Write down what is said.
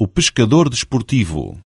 o pescador desportivo.